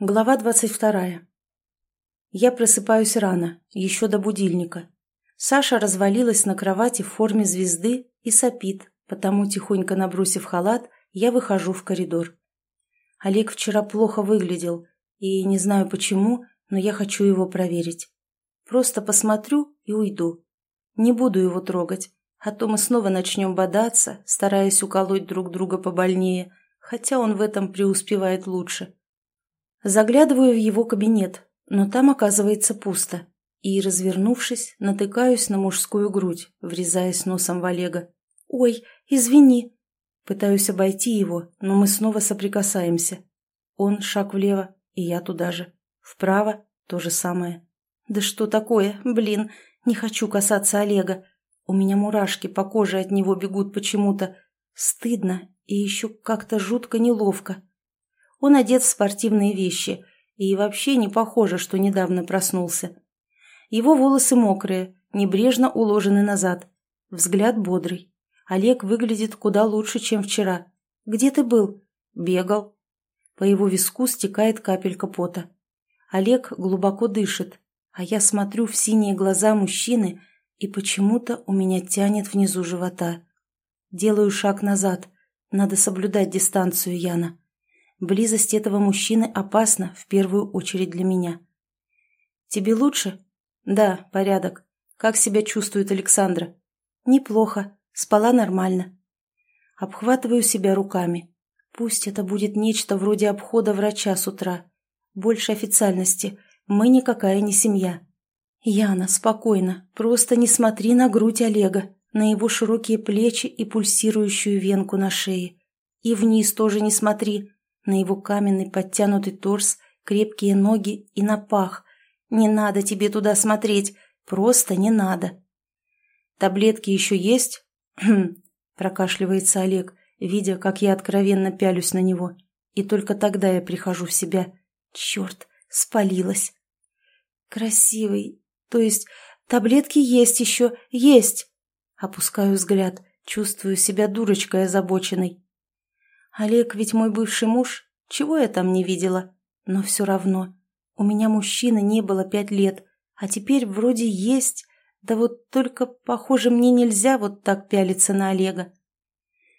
Глава двадцать вторая. Я просыпаюсь рано, еще до будильника. Саша развалилась на кровати в форме звезды и сопит, потому, тихонько набросив халат, я выхожу в коридор. Олег вчера плохо выглядел, и не знаю почему, но я хочу его проверить. Просто посмотрю и уйду. Не буду его трогать, а то мы снова начнем бодаться, стараясь уколоть друг друга побольнее, хотя он в этом преуспевает лучше. Заглядываю в его кабинет, но там оказывается пусто, и, развернувшись, натыкаюсь на мужскую грудь, врезаясь носом в Олега. «Ой, извини!» Пытаюсь обойти его, но мы снова соприкасаемся. Он шаг влево, и я туда же. Вправо — то же самое. «Да что такое? Блин, не хочу касаться Олега. У меня мурашки по коже от него бегут почему-то. Стыдно и еще как-то жутко неловко. Он одет в спортивные вещи и вообще не похоже, что недавно проснулся. Его волосы мокрые, небрежно уложены назад. Взгляд бодрый. Олег выглядит куда лучше, чем вчера. «Где ты был?» «Бегал». По его виску стекает капелька пота. Олег глубоко дышит, а я смотрю в синие глаза мужчины, и почему-то у меня тянет внизу живота. Делаю шаг назад. Надо соблюдать дистанцию, Яна. Близость этого мужчины опасна в первую очередь для меня. «Тебе лучше?» «Да, порядок. Как себя чувствует Александра?» «Неплохо. Спала нормально». Обхватываю себя руками. Пусть это будет нечто вроде обхода врача с утра. Больше официальности. Мы никакая не семья. Яна, спокойно. Просто не смотри на грудь Олега, на его широкие плечи и пульсирующую венку на шее. И вниз тоже не смотри на его каменный подтянутый торс, крепкие ноги и на пах. Не надо тебе туда смотреть, просто не надо. Таблетки еще есть? Хм, прокашливается Олег, видя, как я откровенно пялюсь на него. И только тогда я прихожу в себя. Черт, спалилась. Красивый, то есть таблетки есть еще, есть. Опускаю взгляд, чувствую себя дурочкой озабоченной. Олег ведь мой бывший муж, чего я там не видела? Но все равно. У меня мужчины не было пять лет, а теперь вроде есть. Да вот только, похоже, мне нельзя вот так пялиться на Олега.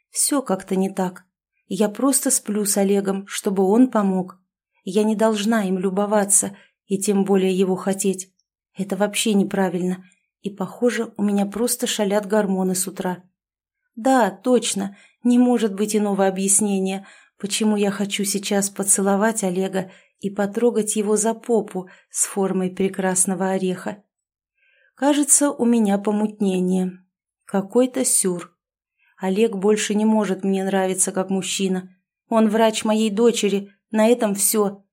Все как-то не так. Я просто сплю с Олегом, чтобы он помог. Я не должна им любоваться и тем более его хотеть. Это вообще неправильно. И, похоже, у меня просто шалят гормоны с утра. Да, точно, не может быть иного объяснения, почему я хочу сейчас поцеловать Олега и потрогать его за попу с формой прекрасного ореха. Кажется, у меня помутнение. Какой-то сюр. Олег больше не может мне нравиться как мужчина. Он врач моей дочери, на этом все.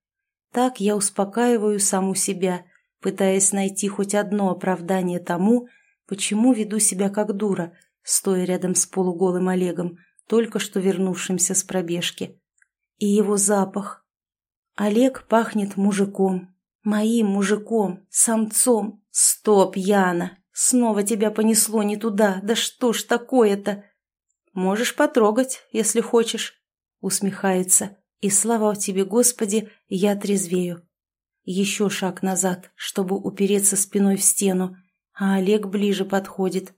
Так я успокаиваю саму себя, пытаясь найти хоть одно оправдание тому, почему веду себя как дура, стоя рядом с полуголым Олегом, только что вернувшимся с пробежки. И его запах. Олег пахнет мужиком. Моим мужиком, самцом. Стоп, Яна! Снова тебя понесло не туда. Да что ж такое-то? Можешь потрогать, если хочешь. Усмехается. И слава тебе, Господи, я трезвею. Еще шаг назад, чтобы упереться спиной в стену, а Олег ближе подходит.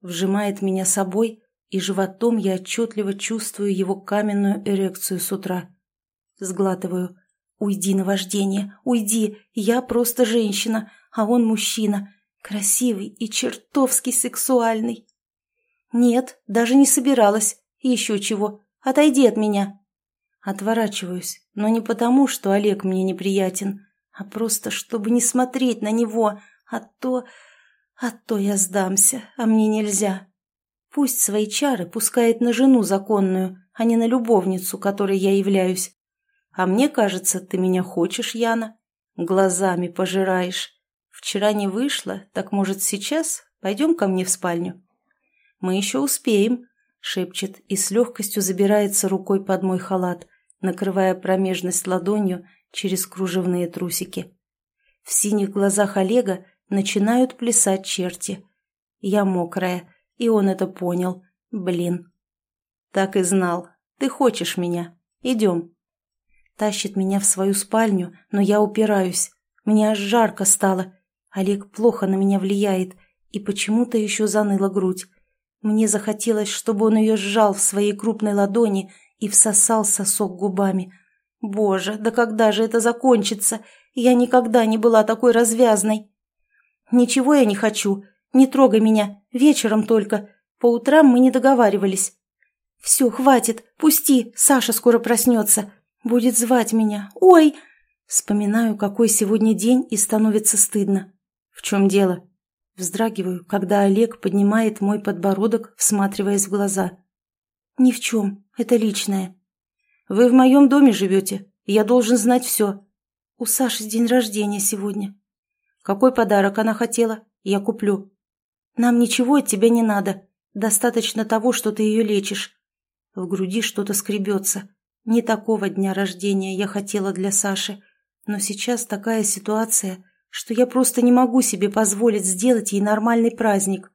Вжимает меня собой, и животом я отчетливо чувствую его каменную эрекцию с утра. Сглатываю. «Уйди, на вождение, уйди! Я просто женщина, а он мужчина, красивый и чертовски сексуальный!» «Нет, даже не собиралась. Еще чего. Отойди от меня!» Отворачиваюсь, но не потому, что Олег мне неприятен, а просто чтобы не смотреть на него, а то... а то я сдамся, а мне нельзя. Пусть свои чары пускает на жену законную, а не на любовницу, которой я являюсь. А мне кажется, ты меня хочешь, Яна. Глазами пожираешь. Вчера не вышло, так, может, сейчас пойдем ко мне в спальню? Мы еще успеем, шепчет и с легкостью забирается рукой под мой халат, накрывая промежность ладонью через кружевные трусики. В синих глазах Олега начинают плясать черти. Я мокрая, и он это понял. Блин. Так и знал. Ты хочешь меня. Идем. Тащит меня в свою спальню, но я упираюсь. Мне аж жарко стало. Олег плохо на меня влияет, и почему-то еще заныла грудь. Мне захотелось, чтобы он ее сжал в своей крупной ладони и всосал сосок губами. Боже, да когда же это закончится? Я никогда не была такой развязной. Ничего я не хочу. Не трогай меня. Вечером только. По утрам мы не договаривались. Все, хватит. Пусти. Саша скоро проснется. Будет звать меня. Ой! Вспоминаю, какой сегодня день, и становится стыдно. В чем дело? Вздрагиваю, когда Олег поднимает мой подбородок, всматриваясь в глаза. «Ни в чем. Это личное. Вы в моем доме живете. Я должен знать все. У Саши день рождения сегодня. Какой подарок она хотела? Я куплю. Нам ничего от тебя не надо. Достаточно того, что ты ее лечишь. В груди что-то скребется. Не такого дня рождения я хотела для Саши. Но сейчас такая ситуация, что я просто не могу себе позволить сделать ей нормальный праздник.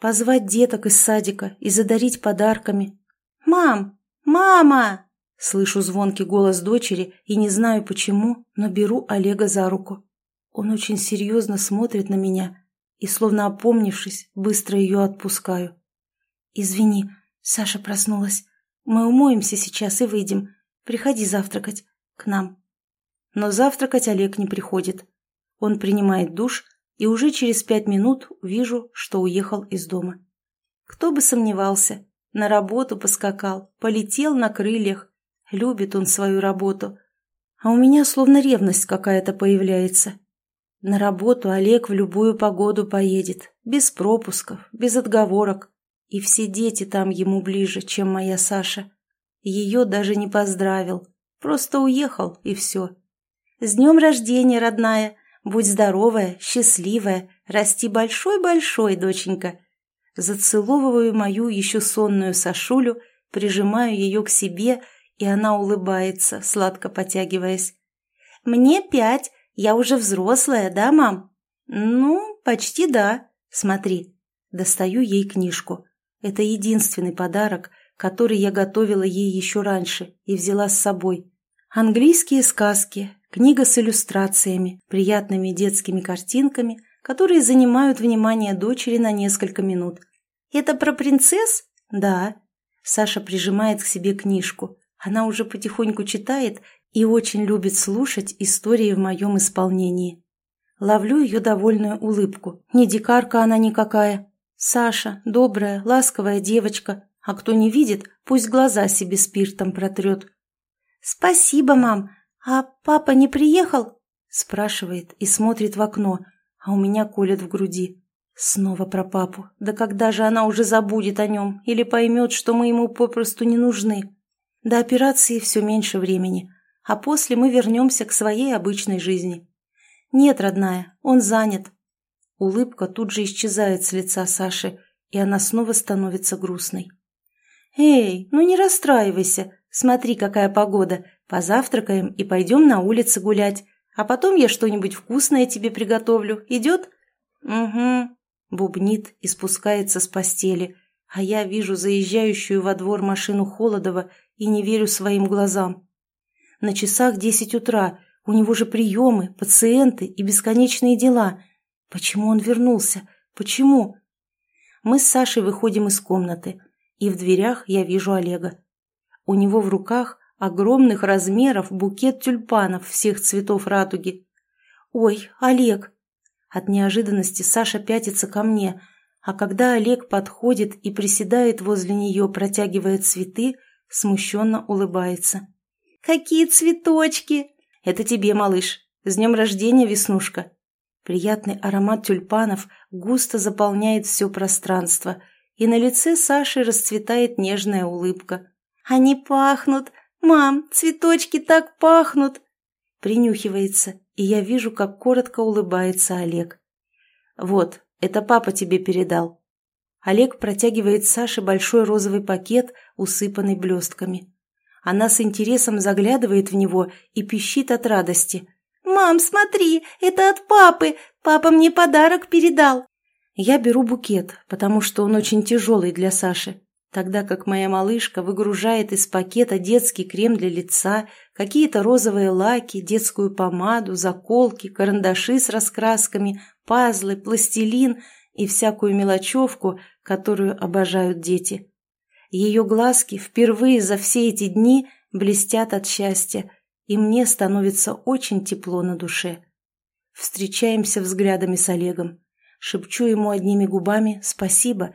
Позвать деток из садика и задарить подарками. «Мам! Мама!» Слышу звонкий голос дочери и не знаю почему, но беру Олега за руку. Он очень серьезно смотрит на меня и, словно опомнившись, быстро ее отпускаю. «Извини, Саша проснулась. Мы умоемся сейчас и выйдем. Приходи завтракать. К нам». Но завтракать Олег не приходит. Он принимает душ, и уже через пять минут вижу, что уехал из дома. Кто бы сомневался, на работу поскакал, полетел на крыльях. Любит он свою работу. А у меня словно ревность какая-то появляется. На работу Олег в любую погоду поедет, без пропусков, без отговорок. И все дети там ему ближе, чем моя Саша. Ее даже не поздравил, просто уехал, и все. «С днем рождения, родная!» Будь здоровая, счастливая, расти большой-большой, доченька. Зацеловываю мою еще сонную Сашулю, прижимаю ее к себе, и она улыбается, сладко потягиваясь. «Мне пять, я уже взрослая, да, мам?» «Ну, почти да. Смотри». Достаю ей книжку. Это единственный подарок, который я готовила ей еще раньше и взяла с собой. Английские сказки, Книга с иллюстрациями, приятными детскими картинками, которые занимают внимание дочери на несколько минут. «Это про принцесс?» «Да». Саша прижимает к себе книжку. Она уже потихоньку читает и очень любит слушать истории в моем исполнении. Ловлю ее довольную улыбку. Не дикарка она никакая. Саша, добрая, ласковая девочка. А кто не видит, пусть глаза себе спиртом протрет. «Спасибо, мам. «А папа не приехал?» – спрашивает и смотрит в окно, а у меня колет в груди. Снова про папу. Да когда же она уже забудет о нем или поймет, что мы ему попросту не нужны? До операции все меньше времени, а после мы вернемся к своей обычной жизни. Нет, родная, он занят. Улыбка тут же исчезает с лица Саши, и она снова становится грустной. «Эй, ну не расстраивайся, смотри, какая погода, Позавтракаем и пойдем на улице гулять. А потом я что-нибудь вкусное тебе приготовлю. Идет?» «Угу», — бубнит и спускается с постели. А я вижу заезжающую во двор машину Холодова и не верю своим глазам. На часах десять утра, у него же приемы, пациенты и бесконечные дела. Почему он вернулся? Почему? Мы с Сашей выходим из комнаты, и в дверях я вижу Олега. У него в руках огромных размеров букет тюльпанов всех цветов радуги. «Ой, Олег!» От неожиданности Саша пятится ко мне, а когда Олег подходит и приседает возле нее, протягивая цветы, смущенно улыбается. «Какие цветочки!» «Это тебе, малыш! С днем рождения, Веснушка!» Приятный аромат тюльпанов густо заполняет все пространство, и на лице Саши расцветает нежная улыбка. «Они пахнут! «Мам, цветочки так пахнут!» Принюхивается, и я вижу, как коротко улыбается Олег. «Вот, это папа тебе передал». Олег протягивает Саше большой розовый пакет, усыпанный блестками. Она с интересом заглядывает в него и пищит от радости. «Мам, смотри, это от папы! Папа мне подарок передал!» Я беру букет, потому что он очень тяжелый для Саши. тогда как моя малышка выгружает из пакета детский крем для лица, какие-то розовые лаки, детскую помаду, заколки, карандаши с раскрасками, пазлы, пластилин и всякую мелочевку, которую обожают дети. Ее глазки впервые за все эти дни блестят от счастья, и мне становится очень тепло на душе. Встречаемся взглядами с Олегом. Шепчу ему одними губами «спасибо»,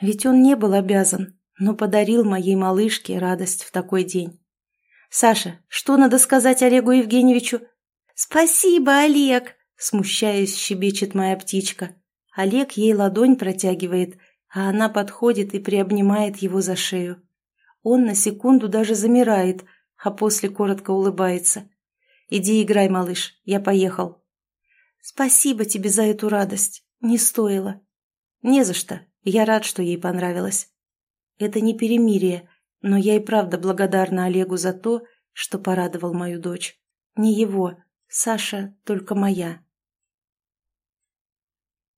ведь он не был обязан, но подарил моей малышке радость в такой день. «Саша, что надо сказать Олегу Евгеньевичу?» «Спасибо, Олег!» – смущаясь, щебечет моя птичка. Олег ей ладонь протягивает, а она подходит и приобнимает его за шею. Он на секунду даже замирает, а после коротко улыбается. «Иди играй, малыш, я поехал». «Спасибо тебе за эту радость. Не стоило». «Не за что. Я рад, что ей понравилось». Это не перемирие, но я и правда благодарна Олегу за то, что порадовал мою дочь. Не его, Саша только моя.